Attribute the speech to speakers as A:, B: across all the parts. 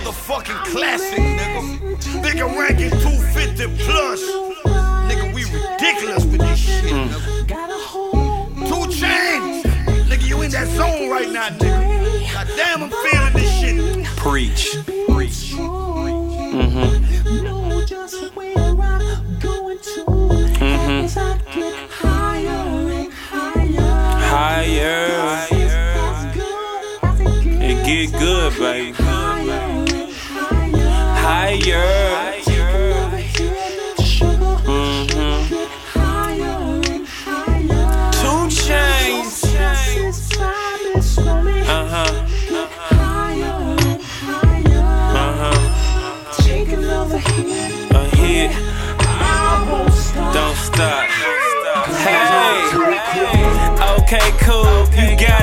A: motherfucking classic, nigga.
B: Nigga ranking 250 plus. Nigga, we ridiculous with this shit, nigga. 2 Chainz.
A: Nigga, you in that zone right now, nigga.
B: God
A: damn, I'm feeling this shit.
C: Preach.
B: Preach.
C: Mm-hmm.
B: Know just where I'm going to mm-hmm. as I get higher higher. Higher. It get good, baby. Hey.
C: Okay, cool. You got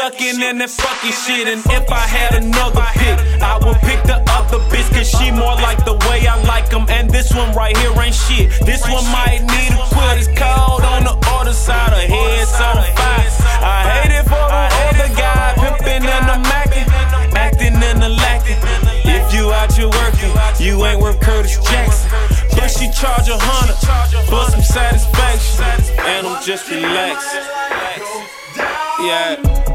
C: Sucking in that fucking shit. And if I had another pick, I would pick the other bitch. Cause she more like the way I like them. And this one right here ain't shit. This one might need a quit. It's cold on the other side of heads on fire. I hate it for the other guy. Pimping and the macking. Acting and the lacking. If you out here working, you ain't worth Curtis Jackson. But she charge a hundred for some satisfaction. And I'm just relaxing. Yeah.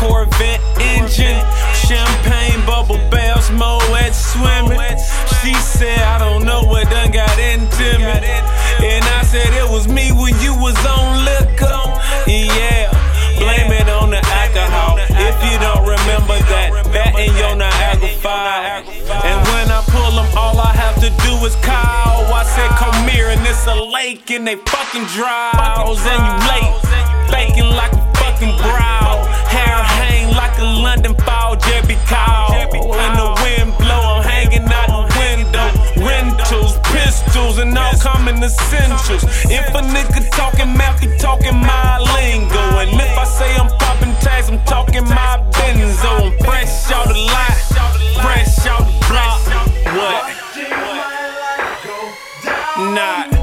C: Corvette engine. Champagne bubble baths, Moet swimming. She said, I don't know what done got into me. And I said, it was me when you was on liquor. Yeah, blame it on the alcohol. If you don't remember that, that in your Niagara fire. And when I pull them, all I have to do is call. I said, come here, and it's a lake, and they fucking draws, and you late. Baking like a fucking brow. Hair hang like a London fall Jerry Call. When the wind blow, I'm hanging out the window. Rentals, pistols, and all common essentials. If a nigga talking mouth, he talking my lingo. And if I say I'm popping tags, I'm talking my benzo. I'm fresh out the lot, fresh out the block. What? Not.